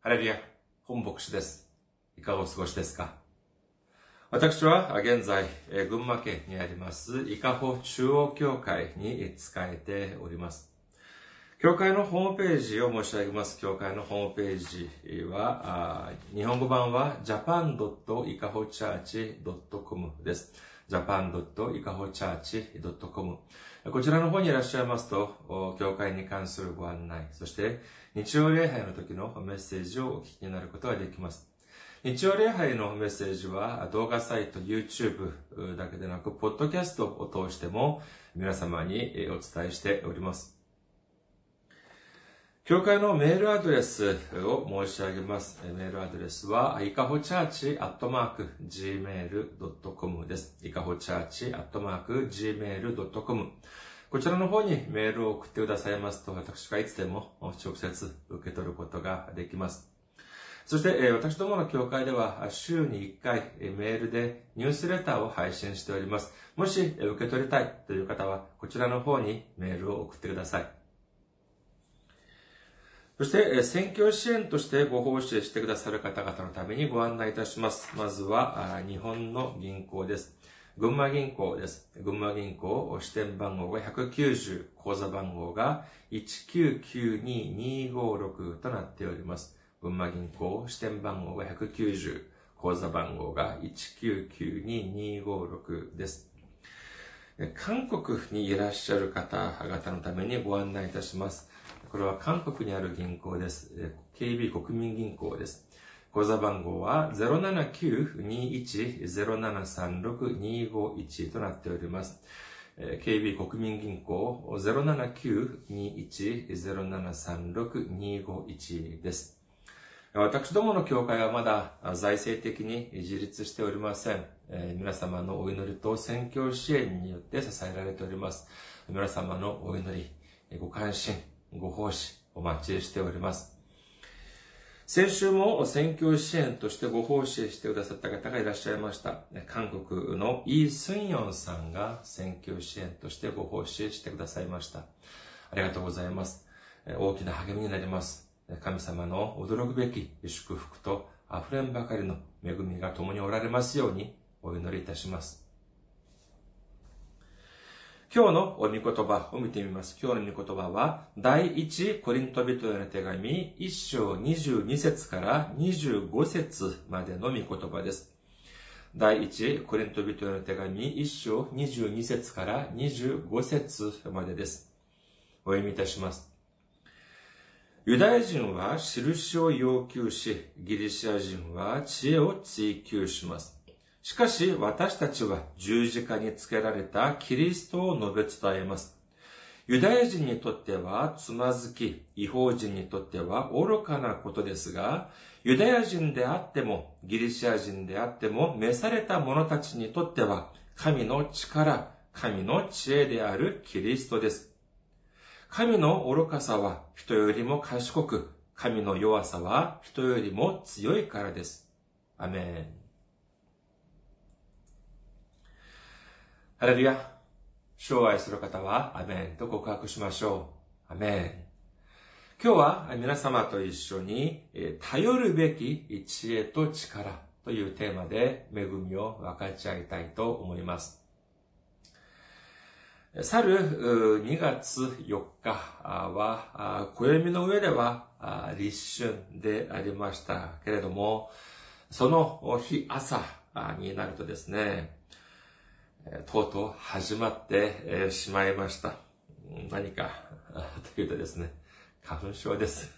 ハレルヤ、本牧師です。いかがお過ごしですか？私は現在、群馬県にあります、伊香保中央教会に仕えております。教会のホームページを申し上げます。教会のホームページは、日本語版は japan.ikahochurch.com です。japan.ikahochurch.com こちらの方にいらっしゃいますと、教会に関するご案内、そして日曜礼拝の時のメッセージをお聞きになることができます。日曜礼拝のメッセージは動画サイト、YouTube だけでなく、ポッドキャストを通しても皆様にお伝えしております。教会のメールアドレスを申し上げます。メールアドレスは、いかほチャーチアットマーク gmail.com です。いかほチャーチアットマーク gmail.com こちらの方にメールを送ってくださいますと、私がいつでも直接受け取ることができます。そして、私どもの教会では週に1回メールでニュースレターを配信しております。もし受け取りたいという方は、こちらの方にメールを送ってください。そして、選挙支援としてご奉仕してくださる方々のためにご案内いたします。まずは、日本の銀行です。群馬銀行です。群馬銀行支店番号が190、口座番号が1992256となっております。群馬銀行支店番号が190、口座番号が1992256です。韓国にいらっしゃる方々のためにご案内いたします。これは韓国にある銀行です。KB 国民銀行です。口座番号は079-21-0736-251となっております。KB 国民銀行079-21-0736-251です。私どもの教会はまだ財政的に自立しておりません。皆様のお祈りと宣教支援によって支えられております。皆様のお祈り、ご関心、ご奉仕、お待ちしております。先週も選挙支援としてご奉仕してくださった方がいらっしゃいました。韓国のイー・スンヨンさんが選挙支援としてご奉仕してくださいました。ありがとうございます。大きな励みになります。神様の驚くべき祝福と溢れんばかりの恵みが共におられますようにお祈りいたします。今日のお御言葉を見てみます。今日の御言葉は、第一コリント人への手紙、1章22節から25節までの御言葉です。第一コリント人への手紙、1章22節から25節までです。お読みいたします。ユダヤ人は印を要求し、ギリシア人は知恵を追求します。しかし私たちは十字架につけられたキリストを述べ伝えます。ユダヤ人にとってはつまずき、違法人にとっては愚かなことですが、ユダヤ人であっても、ギリシア人であっても、召された者たちにとっては、神の力、神の知恵であるキリストです。神の愚かさは人よりも賢く、神の弱さは人よりも強いからです。アメン。ハレルヤ。主を愛する方は、アメンと告白しましょう。アメン。今日は皆様と一緒に、頼るべき知恵と力というテーマで恵みを分かち合いたいと思います。去る2月4日は、暦の上では立春でありましたけれども、その日朝になるとですね、とうとう始まってしまいました。何かというとですね、花粉症です。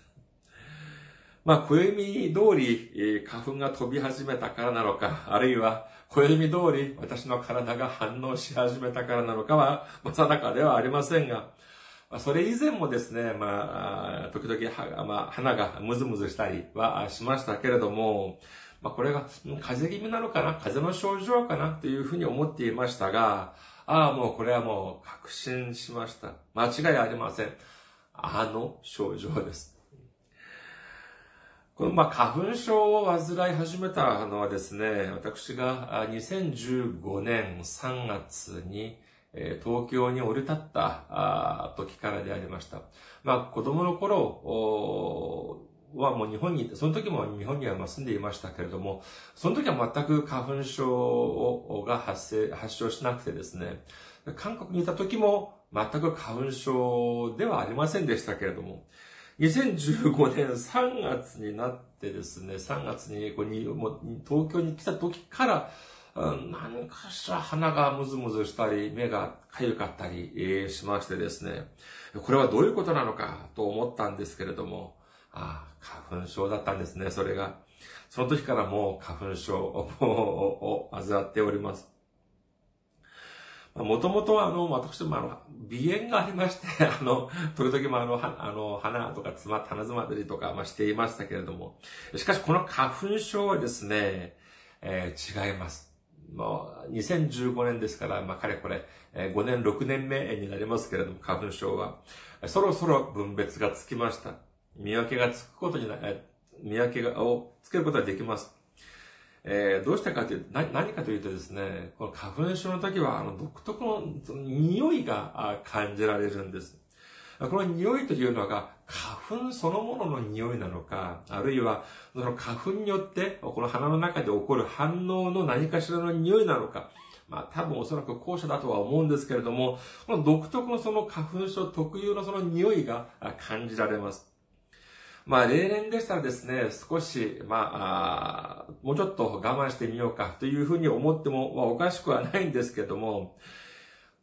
まあ、暦通り花粉が飛び始めたからなのか、あるいは暦通り私の体が反応し始めたからなのかは、まあ、定かではありませんが、それ以前もですね、まあ、時々、まあ、鼻がムズムズしたりはしましたけれども、まあ、これが風邪気味なのかな風邪の症状かなというふうに思っていましたが、ああ、もうこれはもう確信しました。間違いありません。あの症状です。この、まあ、花粉症を患い始めたのはですね、私が2015年3月に東京に降り立った時からでありました。まあ、子供の頃はもう日本にいて、その時も日本には住んでいましたけれども、その時は全く花粉症が発生、発症しなくてですね、韓国にいた時も全く花粉症ではありませんでしたけれども、2015年3月になってですね、3月にこうにもう東京に来た時から、何かしら鼻がムズムズしたり、目が痒かったりしましてですね、これはどういうことなのかと思ったんですけれども、ああ、花粉症だったんですね、それが。その時からもう花粉症を 患っております。もともとあの、私もあの、鼻炎がありまして、あの、時々もあの、はあの、鼻とかつま、鼻詰まったりとか、まあ、していましたけれども、しかしこの花粉症はですね、えー、違います。もう、2015年ですから、まあ、かれこれ、5年、6年目になりますけれども、花粉症は、そろそろ分別がつきました。見分けがつくことにな、見分けが、をつけることができます。えー、どうしたかというと、な何かというとですね、この花粉症の時は、あの、独特のその匂いが感じられるんです。この匂いというのが花粉そのものの匂いなのか、あるいはその花粉によってこの鼻の中で起こる反応の何かしらの匂いなのか、まあ多分おそらく後者だとは思うんですけれども、この独特のその花粉症特有のその匂いが感じられます。まあ例年でしたらですね、少し、まあ、もうちょっと我慢してみようかというふうに思っても、まあ、おかしくはないんですけども、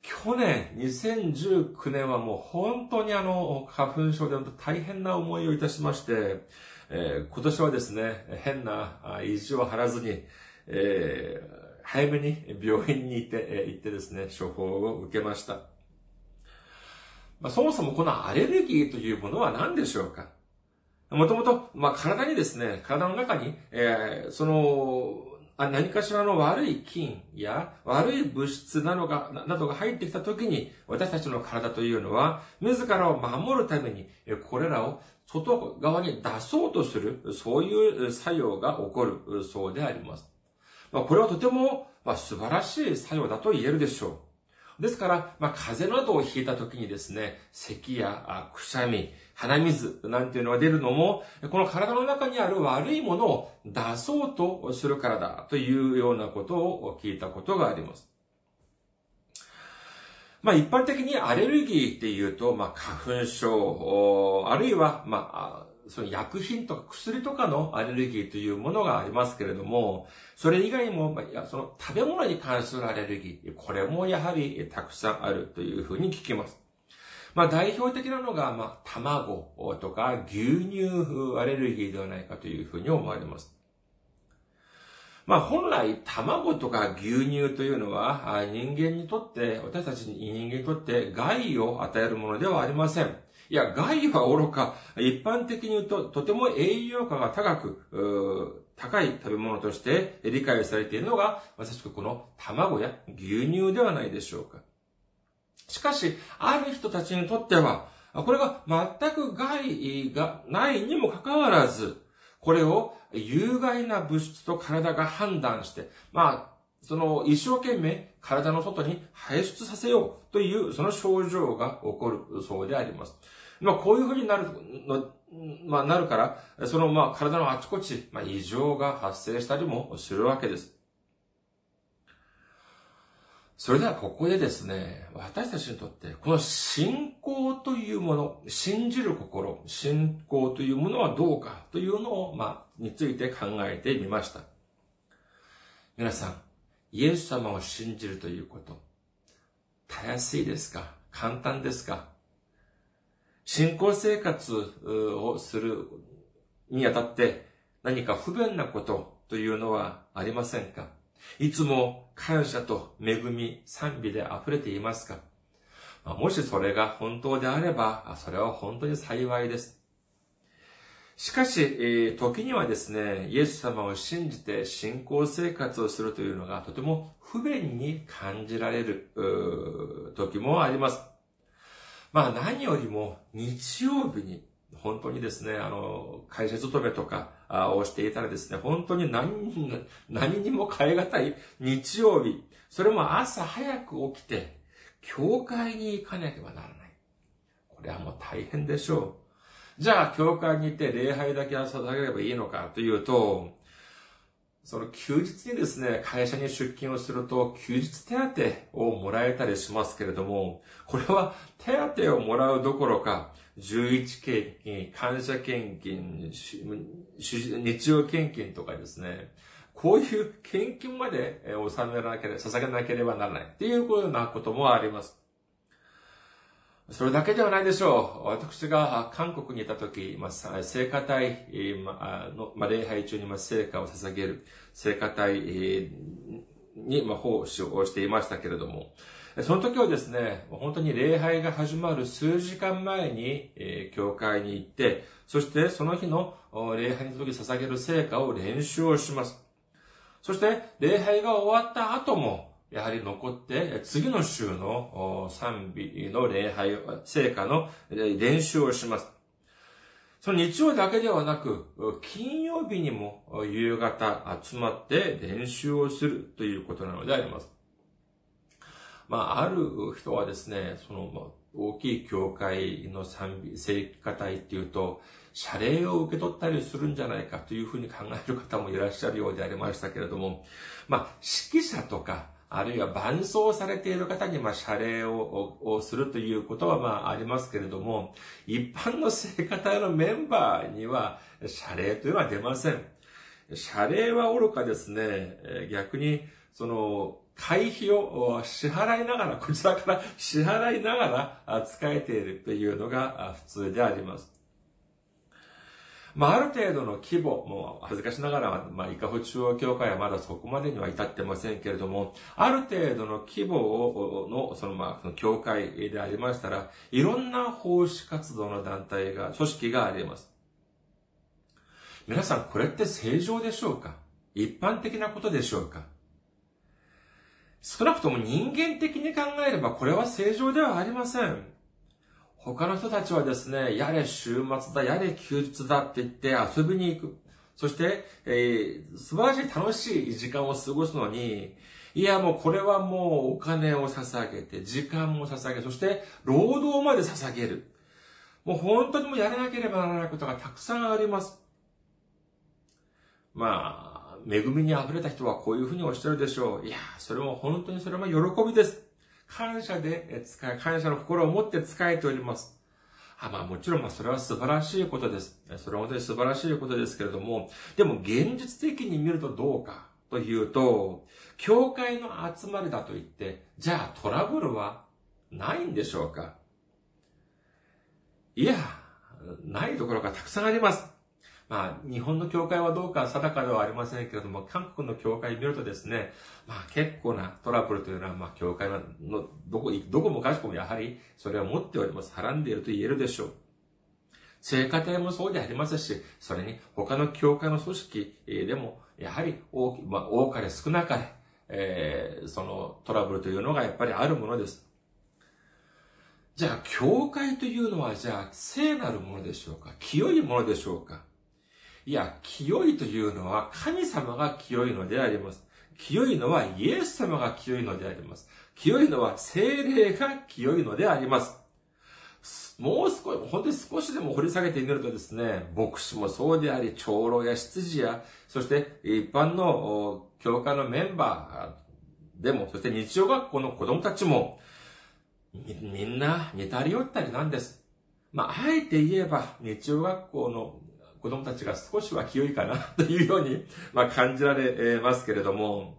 去年、2019年はもう本当にあの、花粉症で大変な思いをいたしまして、えー、今年はですね、変な意地を張らずに、えー、早めに病院に行って、えー、行ってですね、処方を受けました。まあ、そもそもこのアレルギーというものは何でしょうか？もともと、まあ、体にですね、体の中に、えー、その、あ何かしらの悪い菌や悪い物質などが、などが入ってきたときに、私たちの体というのは、自らを守るために、これらを外側に出そうとする、そういう作用が起こるそうであります。まあ、これはとても、まあ、素晴らしい作用だと言えるでしょう。ですから、まあ、風邪などをひいたときにですね、咳やくしゃみ、鼻水なんていうのが出るのも、この体の中にある悪いものを出そうとするからだというようなことを聞いたことがあります。まあ一般的にアレルギーっていうと、まあ花粉症、あるいは、まあ、その薬品とか薬とかのアレルギーというものがありますけれども、それ以外にも、まあ、その食べ物に関するアレルギー、これもやはりたくさんあるというふうに聞きます。まあ代表的なのが、まあ卵とか牛乳アレルギーではないかというふうに思われます。まあ本来卵とか牛乳というのは人間にとって、私たち人間にとって害を与えるものではありません。いや、害は愚か、一般的に言うととても栄養価が高く、高い食べ物として理解されているのが、まさしくこの卵や牛乳ではないでしょうか。しかし、ある人たちにとっては、これが全く害がないにもかかわらず、これを有害な物質と体が判断して、まあ、その一生懸命体の外に排出させようという、その症状が起こるそうであります。まあ、こういうふうになるの、まあ、なるから、その、まあ、体のあちこち、まあ、異常が発生したりもするわけです。それではここでですね、私たちにとって、この信仰というもの、信じる心、信仰というものはどうかというのを、まあ、について考えてみました。皆さん、イエス様を信じるということ、たやすいですか？簡単ですか？信仰生活をするにあたって何か不便なことというのはありませんか？いつも感謝と恵み、賛美で溢れていますか？もしそれが本当であれば、それは本当に幸いです。しかし、時にはですね、イエス様を信じて信仰生活をするというのがとても不便に感じられる時もあります。まあ何よりも日曜日に本当にですね、あの、会社勤めとかをしていたらですね、本当に何何にも変え難い日曜日、それも朝早く起きて、教会に行かなければならない。これはもう大変でしょう。じゃあ、教会に行って礼拝だけは捧げればいいのかというと、その休日にですね、会社に出勤をすると、休日手当をもらえたりしますけれども、これは手当をもらうどころか、11献金、感謝献金、日曜献金とかですね、こういう献金まで納めなければ、捧げなければならないっていうようなこともあります。それだけではないでしょう。私が韓国にいた時、まあ、聖歌隊の、まあ、礼拝中に、ま聖歌を捧げる聖歌隊に、ま奉仕をしていましたけれども、その時はですね、本当に礼拝が始まる数時間前に、え、教会に行って、そしてその日の礼拝の時捧げる聖歌を練習をします。そして、礼拝が終わった後も、やはり残って、次の週の賛美の礼拝、聖歌の練習をします。その日曜だけではなく、金曜日にも夕方集まって練習をするということなのであります。まあ、ある人はですね、その、大きい教会の賛美、聖歌隊っていうと、謝礼を受け取ったりするんじゃないかというふうに考える方もいらっしゃるようでありましたけれども、まあ、指揮者とか、あるいは伴奏されている方に、まあ、謝礼ををするということは、まあ、ありますけれども、一般の聖歌隊のメンバーには、謝礼というのは出ません。謝礼は愚かですね、逆に、その、会費を支払いながら、こちらから支払いながら使えているというのが普通であります。まあ、ある程度の規模、もう恥ずかしながら、まあ、伊香保中央教会はまだそこまでには至ってませんけれども、ある程度の規模を、の、そのまあ、その教会でありましたら、いろんな奉仕活動の団体が、組織があります。皆さん、これって正常でしょうか？一般的なことでしょうか？少なくとも人間的に考えればこれは正常ではありません。他の人たちはですね、やれ週末だ、やれ休日だって言って遊びに行く。そして、えー、素晴らしい楽しい時間を過ごすのに、いやもうこれはもうお金を捧げて、時間も捧げ、そして労働まで捧げる。もう本当にもうやらなければならないことがたくさんあります。まあ、恵みに溢れた人はこういうふうにおっしゃるでしょう。いや、それも本当にそれは喜びです。感謝で使い、感謝の心を持って使えております。あまあもちろんまあそれは素晴らしいことです。それは本当に素晴らしいことですけれども、でも現実的に見るとどうかというと、教会の集まりだと言って、じゃあトラブルはないんでしょうか？いや、ないところがたくさんあります。まあ、日本の教会はどうか定かではありませんけれども、韓国の教会見るとですね、まあ結構なトラブルというのは、まあ教会の、どこ、どこもかしこもやはりそれを持っております。はらんでいると言えるでしょう。聖歌隊もそうでありますし、それに他の教会の組織でも、やはり多,、まあ、多かれ少なかれ、えー、そのトラブルというのがやっぱりあるものです。じゃあ、教会というのは、じゃあ、聖なるものでしょうか？清いものでしょうか？いや、清いというのは神様が清いのであります。清いのはイエス様が清いのであります。清いのは精霊が清いのであります。もう少し、本当に少しでも掘り下げてみるとですね、牧師もそうであり、長老や執事や、そして一般の教会のメンバーでも、そして日曜学校の子供たちも、みんな似たり寄ったりなんです。まあ、あえて言えば、日曜学校の子供たちが少しは清いかなというように、まあ、感じられますけれども、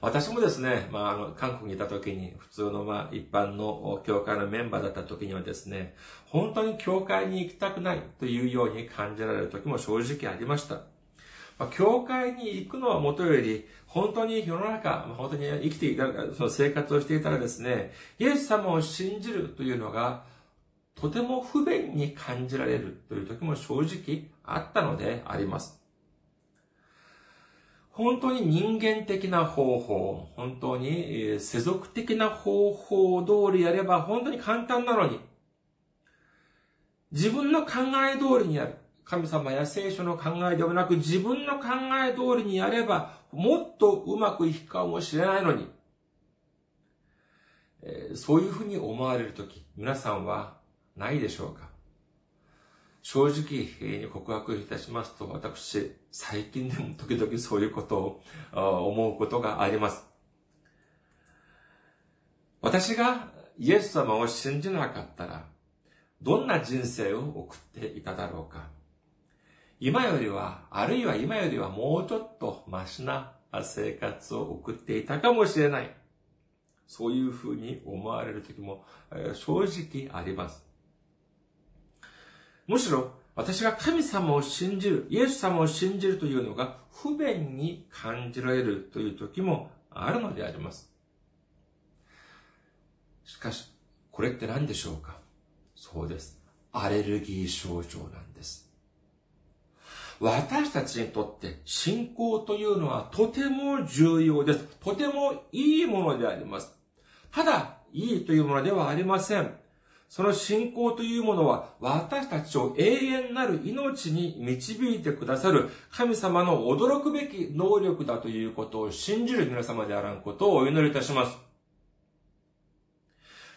私もですね、まあ、あの、韓国にいた時に、普通の、まあ、一般の教会のメンバーだった時にはですね、本当に教会に行きたくないというように感じられる時も正直ありました。まあ、教会に行くのはもとより、本当に世の中、本当に生きていた、その生活をしていたらですね、イエス様を信じるというのが、とても不便に感じられるという時も正直あったのであります。本当に人間的な方法、本当に世俗的な方法通りやれば本当に簡単なのに、自分の考え通りにやる。神様や聖書の考えではなく自分の考え通りにやればもっとうまくいくかもしれないのに、そういうふうに思われるとき、皆さんはないでしょうか？正直に告白いたしますと、私、最近でも時々そういうことを思うことがあります。私がイエス様を信じなかったら、どんな人生を送っていただろうか？今よりは、あるいは今よりはもうちょっとマシな生活を送っていたかもしれない。そういうふうに思われる時も、正直あります。むしろ、私が神様を信じる、イエス様を信じるというのが不便に感じられるという時もあるのであります。しかし、これって何でしょうか？そうです。アレルギー症状なんです。私たちにとって信仰というのはとても重要です。とてもいいものであります。ただ、いいというものではありません。その信仰というものは私たちを永遠なる命に導いてくださる神様の驚くべき能力だということを信じる皆様であらんことをお祈りいたします。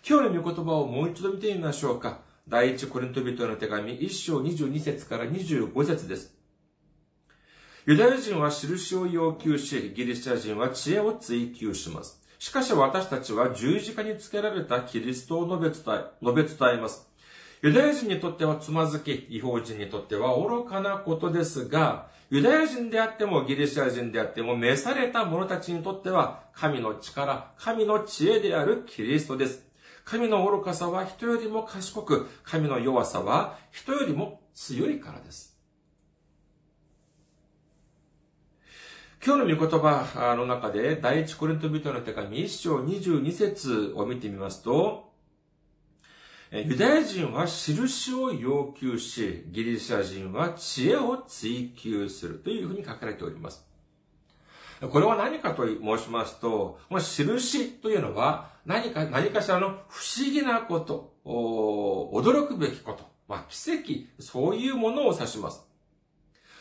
今日の御言葉をもう一度見てみましょうか。第一コリント人の手紙1章22節から25節です。ユダヤ人は印を要求し、ギリシャ人は知恵を追求します。しかし私たちは十字架につけられたキリストを述べ伝え、述べ伝えます。ユダヤ人にとってはつまずき、違法人にとっては愚かなことですが、ユダヤ人であってもギリシャ人であっても召された者たちにとっては神の力、神の知恵であるキリストです。神の愚かさは人よりも賢く、神の弱さは人よりも強いからです。今日の御言葉の中で、第一コリント人の手紙1章22節を見てみますと、ユダヤ人は印を要求し、ギリシャ人は知恵を追求するというふうに書かれております。これは何かと申しますと、この印というのは何か、何かしらの不思議なこと、驚くべきこと、まあ、奇跡、そういうものを指します。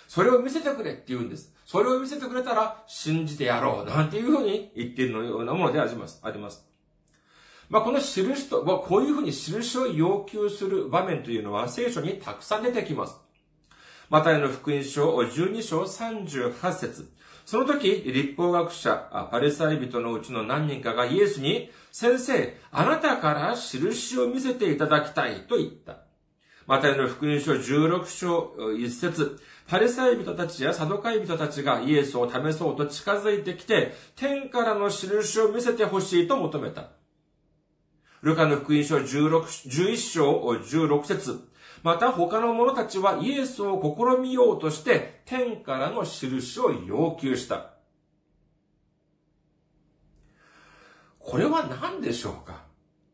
それを見せてくれって言うんです。それを見せてくれたら信じてやろう、なんていうふうに言っているようなものであります。あります。まあ、この印と、まあ、こういうふうに印を要求する場面というのは聖書にたくさん出てきます。マタイの福音書12章38節その時、立法学者、パレサイ人のうちの何人かがイエスに、先生、あなたから印を見せていただきたいと言った。マタイの福音書16章1節パレサイ人たちやサドカイ人たちがイエスを試そうと近づいてきて、天からの印を見せてほしいと求めた。ルカの福音書16 11章16節また他の者たちはイエスを試みようとして天からの印を要求した。これは何でしょうか？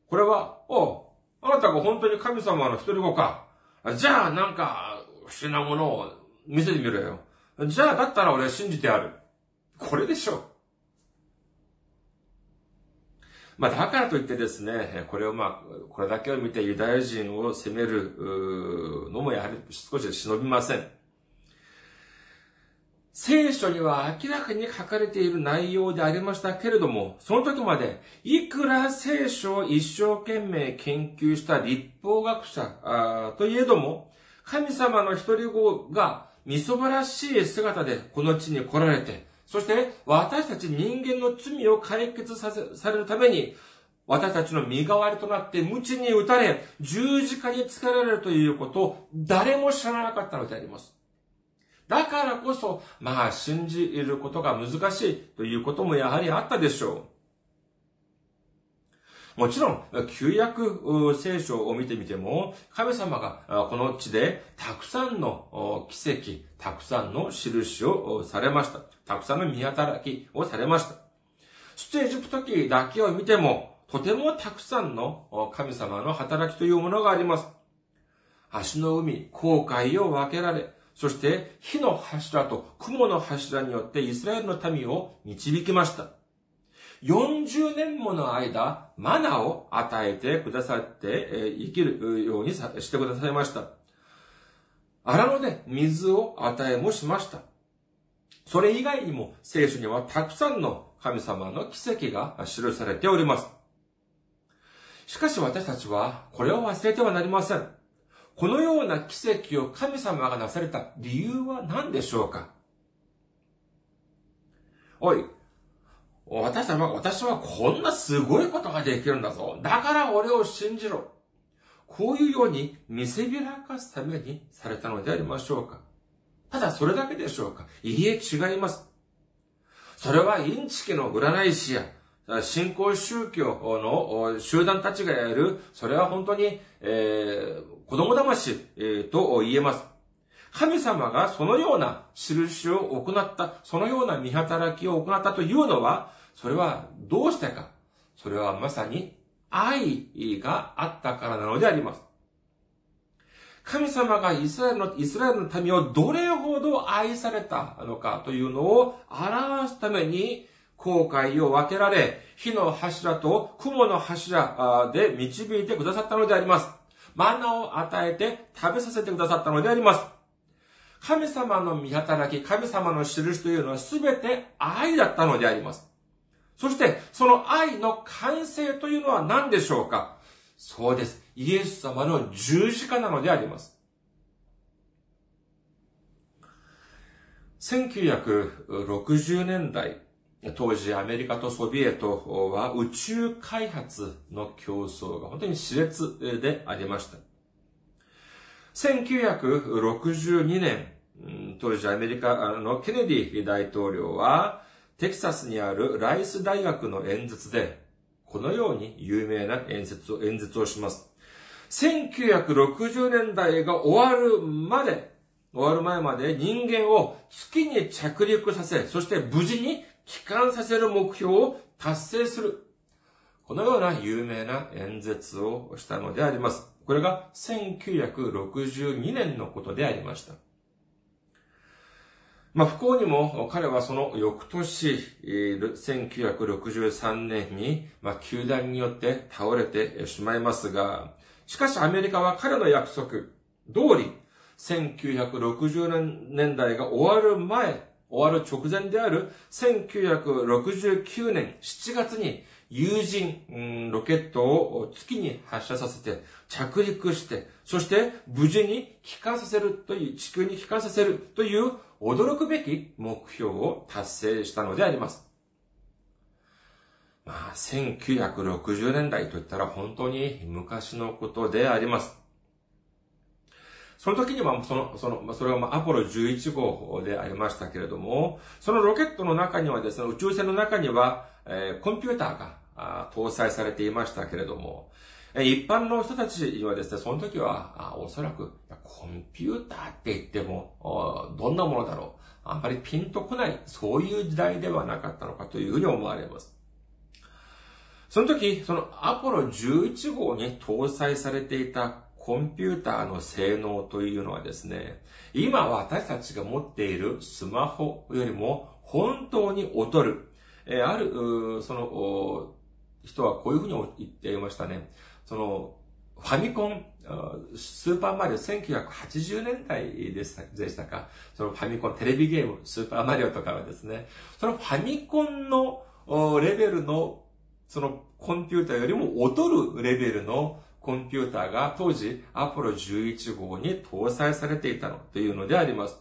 これは、おあなたが本当に神様の一人子か。じゃあなんか不思議なものを見せてみろよ。じゃあだったら俺は信じてやる。これでしょ。まあ、だからといってですね、これをまあ、これだけを見てユダヤ人を責めるのもやはり少し忍びません。聖書には明らかに書かれている内容でありましたけれども、その時まで、いくら聖書を一生懸命研究した立法学者といえども、神様の一人子がみそばらしい姿でこの地に来られて、そして私たち人間の罪を解決させ、されるために、私たちの身代わりとなって無知に打たれ、十字架につけられるということを誰も知らなかったのであります。だからこそ、まあ信じることが難しいということもやはりあったでしょう。もちろん、旧約聖書を見てみても、神様がこの地でたくさんの奇跡、たくさんの印をされました。たくさんの見働きをされました。そしてエジプト記だけを見ても、とてもたくさんの神様の働きというものがあります。足の海、航海を分けられ、そして火の柱と雲の柱によってイスラエルの民を導きました。40年もの間、マナを与えてくださって、生きるようにしてくださいました。荒野で水を与えもしました。それ以外にも聖書にはたくさんの神様の奇跡が記されております。しかし私たちはこれを忘れてはなりません。このような奇跡を神様がなされた理由は何でしょうか？おい、私は、私はこんなすごいことができるんだぞ。だから俺を信じろ。こういうように見せびらかすためにされたのでありましょうかただそれだけでしょうかいいえ、違います。それはインチキの占い師や、信仰宗教の集団たちがやる、それは本当に、えー、子供騙し、えー、と言えます。神様がそのような印を行った、そのような見働きを行ったというのは、それはどうしてか。それはまさに愛があったからなのであります。神様がイスラエルの、イスラエルの民をどれほど愛されたのかというのを表すために、航海を分けられ、火の柱と雲の柱で導いてくださったのであります。マナを与えて食べさせてくださったのであります。神様の見働き、神様の印というのは全て愛だったのであります。そして、その愛の完成というのは何でしょうか？そうです。イエス様の十字架なのであります。1960年代、当時アメリカとソビエトは宇宙開発の競争が本当に熾烈でありました。1962年、当時アメリカのケネディ大統領は、テキサスにあるライス大学の演説で、このように有名な演説を、演説をします。1960年代が終わるまで、終わる前まで人間を月に着陸させ、そして無事に帰還させる目標を達成する。このような有名な演説をしたのであります。これが1962年のことでありました。まあ、不幸にも彼はその翌年、1963年に、まあ、球団によって倒れてしまいますが、しかしアメリカは彼の約束通り、1960年代が終わる前、終わる直前である1969年7月に有人、ロケットを月に発射させて着陸して、そして無事に帰還させるという、地球に帰還させるという驚くべき目標を達成したのであります。まあ、1960年代といったら本当に昔のことであります。その時には、その、その、それはまあアポロ11号でありましたけれども、そのロケットの中にはですね、宇宙船の中には、えー、コンピューターが搭載されていましたけれども、一般の人たちはですね、その時は、おそらく、コンピューターって言っても、どんなものだろう。あんまりピンとこない、そういう時代ではなかったのかというふうに思われます。その時、そのアポロ11号に搭載されていたコンピューターの性能というのはですね、今私たちが持っているスマホよりも本当に劣る。えある、その、人はこういうふうに言っていましたね。その、ファミコン、スーパーマリオ1980年代でしたか？そのファミコン、テレビゲーム、スーパーマリオとかはですね、そのファミコンのレベルの、そのコンピューターよりも劣るレベルのコンピューターが当時アポロ11号に搭載されていたのというのであります。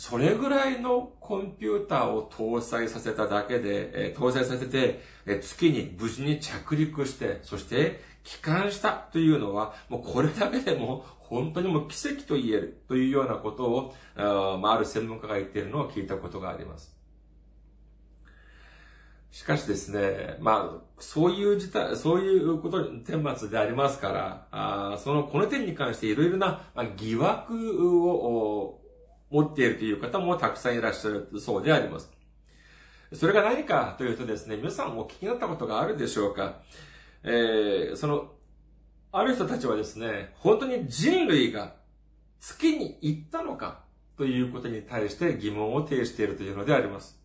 それぐらいのコンピューターを搭載させただけで、え搭載させて、え月に無事に着陸して、そして帰還したというのは、もうこれだけでも本当にもう奇跡と言えるというようなことを、あ,、まあ、ある専門家が言っているのを聞いたことがあります。しかしですね、まあ、そういう事態、そういうことに、天末でありますから、あその、この点に関していろいろな疑惑を持っているという方もたくさんいらっしゃるそうであります。それが何かというとですね、皆さんも聞きになったことがあるでしょうかえー、その、ある人たちはですね、本当に人類が月に行ったのかということに対して疑問を呈しているというのであります。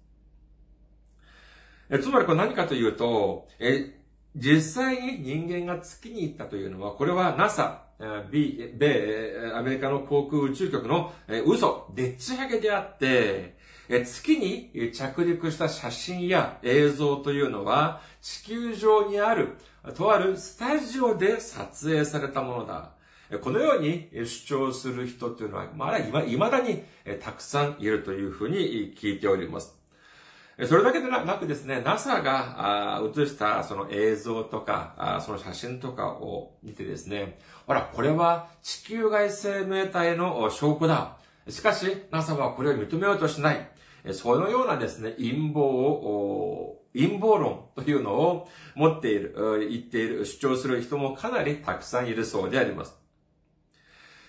えつまりこれ何かというと、え実際に人間が月に行ったというのは、これは NASA、米、米、アメリカの航空宇宙局の嘘、でっち上げであって、月に着陸した写真や映像というのは、地球上にあるとあるスタジオで撮影されたものだ。このように主張する人っていうのは、まだ未だにたくさんいるというふうに聞いております。それだけでなくですね、NASA が映したその映像とか、その写真とかを見てですね、ほら、これは地球外生命体の証拠だ。しかし、NASA はこれを認めようとしない。そのようなですね、陰謀を、陰謀論というのを持っている、言っている、主張する人もかなりたくさんいるそうであります。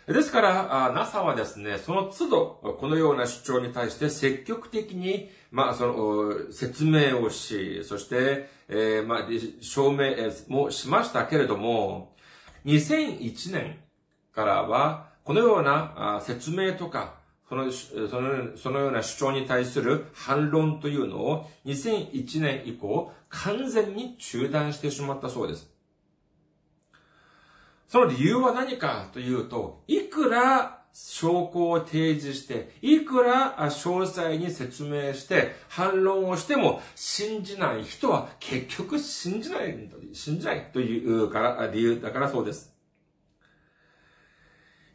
ですから、NASA はですね、その都度、このような主張に対して積極的に、まあ、その、説明をし、そして、えー、まあ、証明もしましたけれども、2001年からは、このような説明とか、その、その、そのような主張に対する反論というのを2001年以降完全に中断してしまったそうです。その理由は何かというと、いくら証拠を提示して、いくら詳細に説明して反論をしても信じない人は結局信じない、信じないというから、理由だからそうです。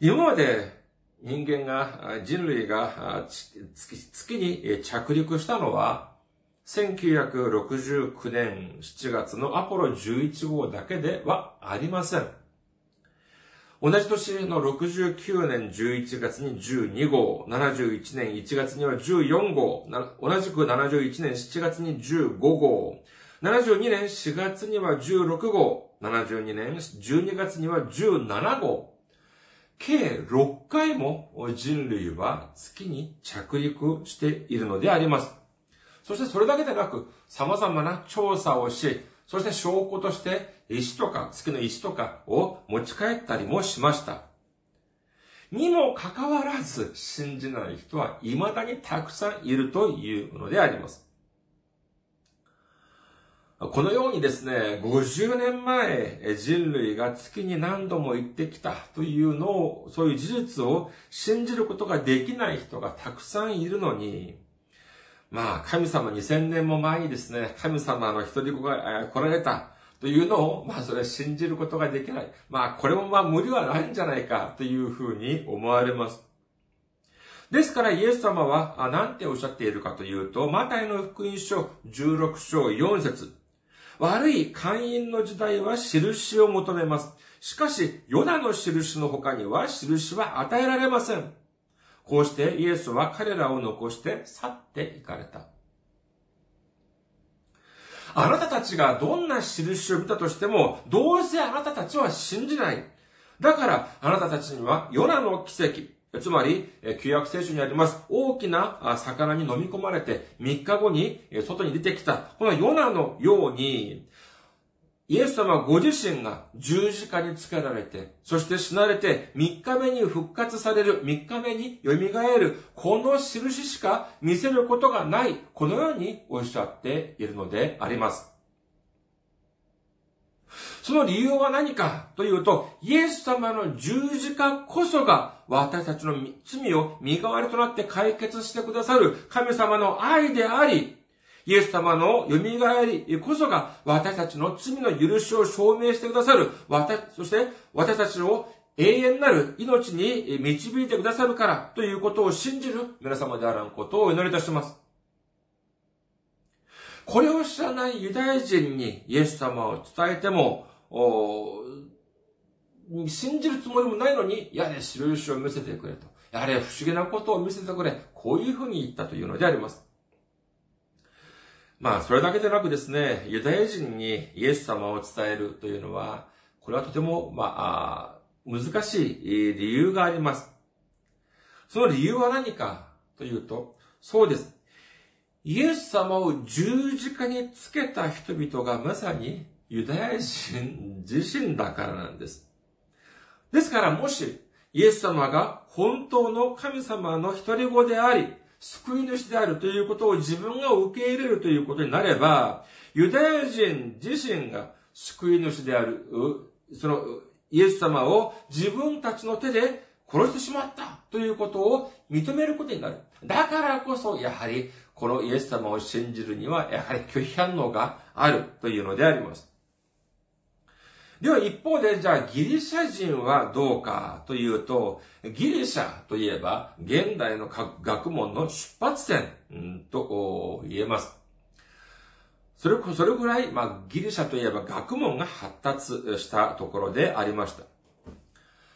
今まで人間が、人類が月に着陸したのは、1969年7月のアポロ11号だけではありません。同じ年の69年11月に12号、71年1月には14号、同じく71年7月に15号、72年4月には16号、72年12月には17号、計6回も人類は月に着陸しているのであります。そしてそれだけでなく、様々な調査をし、そして証拠として石とか、月の石とかを持ち帰ったりもしました。にもかかわらず信じない人は未だにたくさんいるというのであります。このようにですね、50年前人類が月に何度も行ってきたというのを、そういう事実を信じることができない人がたくさんいるのに、まあ、神様2000年も前にですね、神様の一人子が来られたというのを、まあ、それ信じることができない。まあ、これもまあ、無理はないんじゃないかというふうに思われます。ですから、イエス様は、何ておっしゃっているかというと、マタイの福音書16章4節悪い会員の時代は印を求めます。しかし、ヨナの印の他には印は与えられません。こうしてイエスは彼らを残して去って行かれた。あなたたちがどんな印を見たとしても、どうせあなたたちは信じない。だから、あなたたちにはヨナの奇跡、つまり、旧約聖書にあります、大きな魚に飲み込まれて、3日後に外に出てきた、このヨナのように、イエス様ご自身が十字架につけられて、そして死なれて3日目に復活される、3日目に蘇る、この印しか見せることがない、このようにおっしゃっているのであります。その理由は何かというと、イエス様の十字架こそが私たちの罪を身代わりとなって解決してくださる神様の愛であり、イエス様の蘇りこそが私たちの罪の許しを証明してくださる。そして私たちを永遠なる命に導いてくださるからということを信じる皆様であらんことをお祈りいたします。これを知らないユダヤ人にイエス様を伝えても、信じるつもりもないのに、やれ、印を見せてくれと。やれ、不思議なことを見せてくれ。こういうふうに言ったというのであります。まあ、それだけでなくですね、ユダヤ人にイエス様を伝えるというのは、これはとても、まあ、難しい理由があります。その理由は何かというと、そうです。イエス様を十字架につけた人々がまさにユダヤ人自身だからなんです。ですからもし、イエス様が本当の神様の一人子であり、救い主であるということを自分が受け入れるということになれば、ユダヤ人自身が救い主である、そのイエス様を自分たちの手で殺してしまったということを認めることになる。だからこそ、やはり、このイエス様を信じるには、やはり拒否反応があるというのであります。では一方で、じゃあギリシャ人はどうかというと、ギリシャといえば現代の学問の出発点と言えます。それ、それぐらい、まあ、ギリシャといえば学問が発達したところでありました。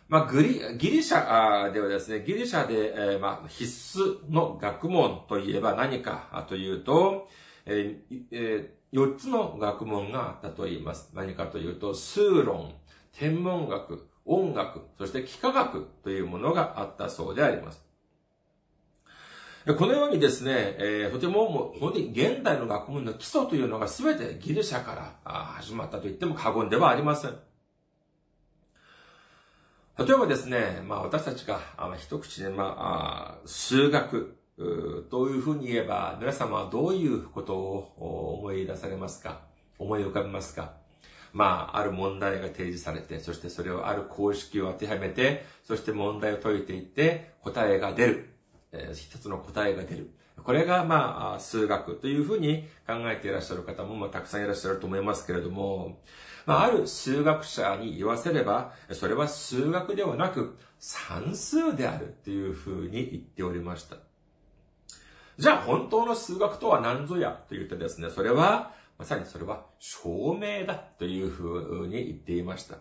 まあ、グリ、ギリシャではですね、ギリシャで、えー、まあ、必須の学問といえば何かというと、えーえ、4つの学問があったと言います。何かというと、数論、天文学、音楽、そして幾何学というものがあったそうであります。このようにですね、えー、とてももう本当に現代の学問の基礎というのが全てギリシャから始まったと言っても過言ではありません。例えばですね、まあ私たちがあの一口で、まあ、数学というふうに言えば、皆様はどういうことを思い出されますか？思い浮かべますか？まあ、ある問題が提示されて、そしてそれをある公式を当てはめて、そして問題を解いていって、答えが出る。えー、一つの答えが出る。これが、まあ、数学というふうに考えていらっしゃる方も、まあ、たくさんいらっしゃると思いますけれども、まあ、ある数学者に言わせれば、それは数学ではなく、算数であるというふうに言っておりました。じゃあ、本当の数学とは何ぞやと言ってですね、それは、まさにそれは証明だというふうに言っていました。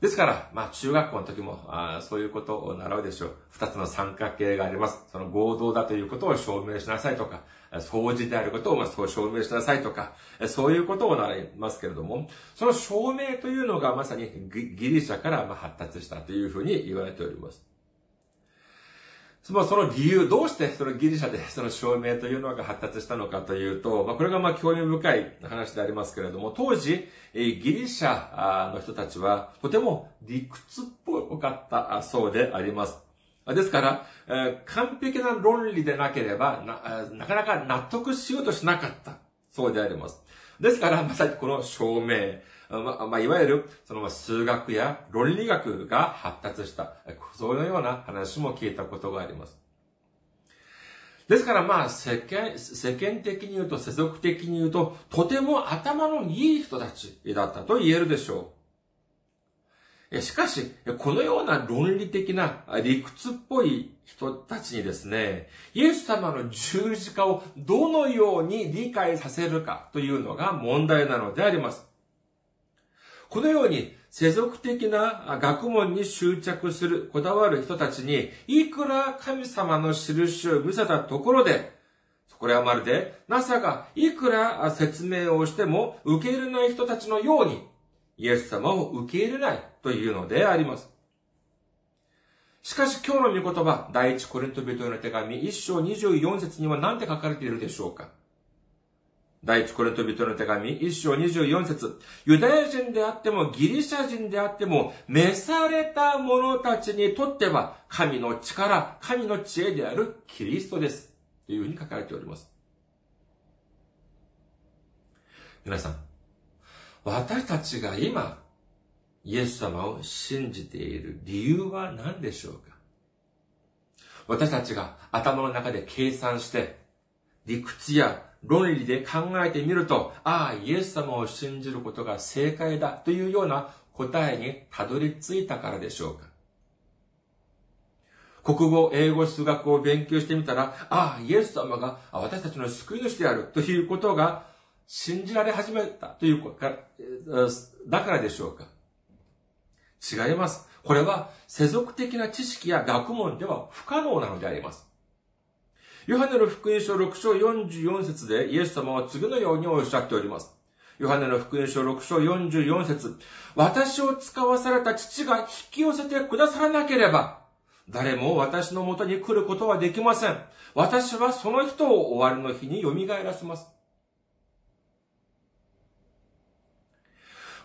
ですから、まあ中学校の時もあそういうことを習うでしょう。二つの三角形があります。その合同だということを証明しなさいとか、相似であることをまあそう証明しなさいとか、そういうことを習いますけれども、その証明というのがまさにギリシャからまあ発達したというふうに言われております。その理由、どうしてそのギリシャでその証明というのが発達したのかというと、まあ、これがまあ興味深い話でありますけれども、当時、ギリシャの人たちはとても理屈っぽかったそうであります。ですから、完璧な論理でなければな、なかなか納得しようとしなかった。そうであります。ですから、まさにこの証明、ままあ、いわゆる、その、数学や論理学が発達した、そのような話も聞いたことがあります。ですからまあ世間、世間的に言うと、世俗的に言うと、とても頭のいい人たちだったと言えるでしょう。しかし、このような論理的な理屈っぽい人たちにですね、イエス様の十字架をどのように理解させるかというのが問題なのであります。このように世俗的な学問に執着する、こだわる人たちに、いくら神様の印を見せたところで、これはまるで NASA がいくら説明をしても受け入れない人たちのように、イエス様を受け入れないというのであります。しかし今日の御言葉、第一コリント人への手紙1章24節には何て書かれているでしょうか？第一コリント人の手紙、一章二十四節ユダヤ人であっても、ギリシャ人であっても、召された者たちにとっては、神の力、神の知恵であるキリストです。というふうに書かれております。皆さん、私たちが今、イエス様を信じている理由は何でしょうか？私たちが頭の中で計算して、理屈や論理で考えてみると、ああ、イエス様を信じることが正解だというような答えにたどり着いたからでしょうか？国語、英語、数学を勉強してみたら、ああ、イエス様が私たちの救い主であるということが信じられ始めたということだからでしょうか。違います。これは世俗的な知識や学問では不可能なのであります。ヨハネの福音書6章44節でイエス様は次のようにおっしゃっております。ヨハネの福音書6章44節私を使わされた父が引き寄せてくださらなければ、誰も私のもとに来ることはできません。私はその人を終わりの日に蘇らせます。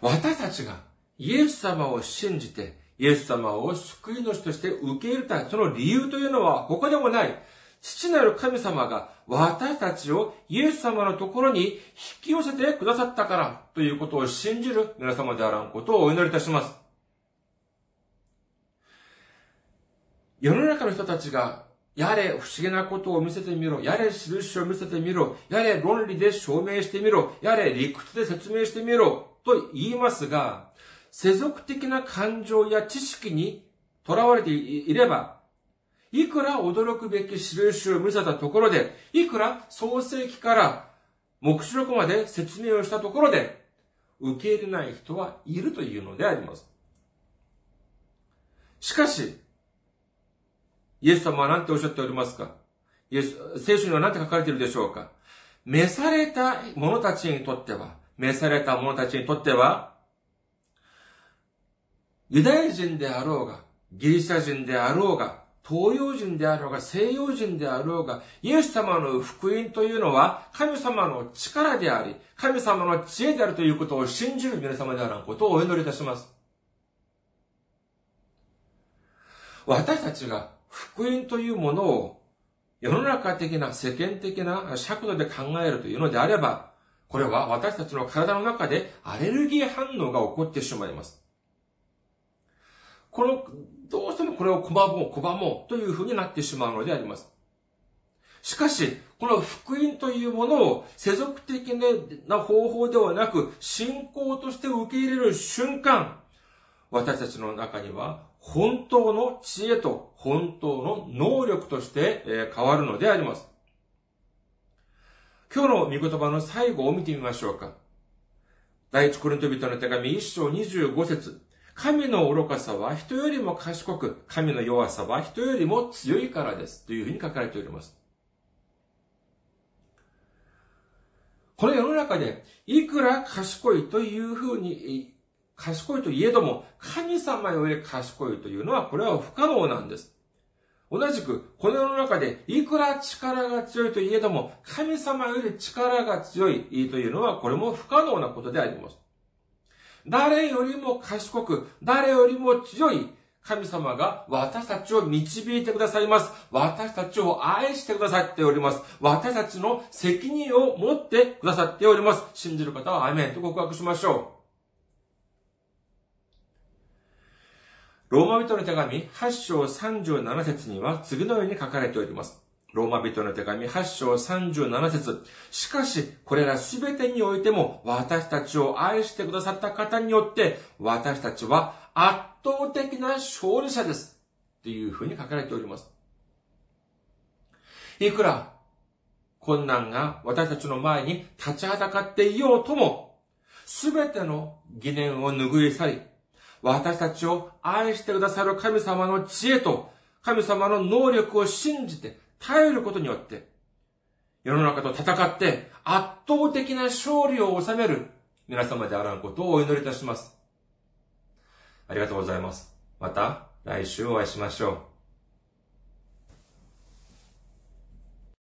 私たちがイエス様を信じて、イエス様を救い主として受け入れたその理由というのは他でもない。父なる神様が私たちをイエス様のところに引き寄せてくださったからということを信じる皆様であらんことをお祈りいたします。世の中の人たちが、やれ不思議なことを見せてみろ。やれ印を見せてみろ。やれ論理で証明してみろ。やれ理屈で説明してみろ。と言いますが、世俗的な感情や知識に囚われていれば、いくら驚くべき印を見せたところで、いくら創世記から目視録まで説明をしたところで、受け入れない人はいるというのであります。しかし、イエス様は何ておっしゃっておりますか？イエス、聖書には何て書かれているでしょうか？召された者たちにとっては、召された者たちにとっては、ユダヤ人であろうが、ギリシャ人であろうが、東洋人であろうが、西洋人であろうが、イエス様の福音というのは、神様の力であり、神様の知恵であるということを信じる皆様であることをお祈りいたします。私たちが福音というものを世の中的な世間的な尺度で考えるというのであれば、これは私たちの体の中でアレルギー反応が起こってしまいます。この、どうしてもこれを拒もう、拒もうというふうになってしまうのであります。しかし、この福音というものを世俗的な方法ではなく、信仰として受け入れる瞬間、私たちの中には本当の知恵と本当の能力として変わるのであります。今日の御言葉の最後を見てみましょうか。第一コリント人の手紙一章25節神の愚かさは人よりも賢く、神の弱さは人よりも強いからです。というふうに書かれております。この世の中で、いくら賢いというふうに賢いといえども、神様より賢いというのは、これは不可能なんです。同じく、この世の中で、いくら力が強いといえども、神様より力が強いというのは、これも不可能なことであります。誰よりも賢く、誰よりも強い神様が私たちを導いてくださいます。私たちを愛してくださっております。私たちの責任を持ってくださっております。信じる方はアメンと告白しましょう。ローマ人の手紙8章37節には次のように書かれております。ローマ人の手紙8章37節しかし、これらすべてにおいても、私たちを愛してくださった方によって、私たちは圧倒的な勝利者です。っていうふうに書かれております。いくら困難が私たちの前に立ちはだかっていようとも、すべての疑念を拭い去り、私たちを愛してくださる神様の知恵と神様の能力を信じて耐えることによって、世の中と戦って圧倒的な勝利を収める皆様であらんことをお祈りいたします。ありがとうございます。また来週お会いしましょう。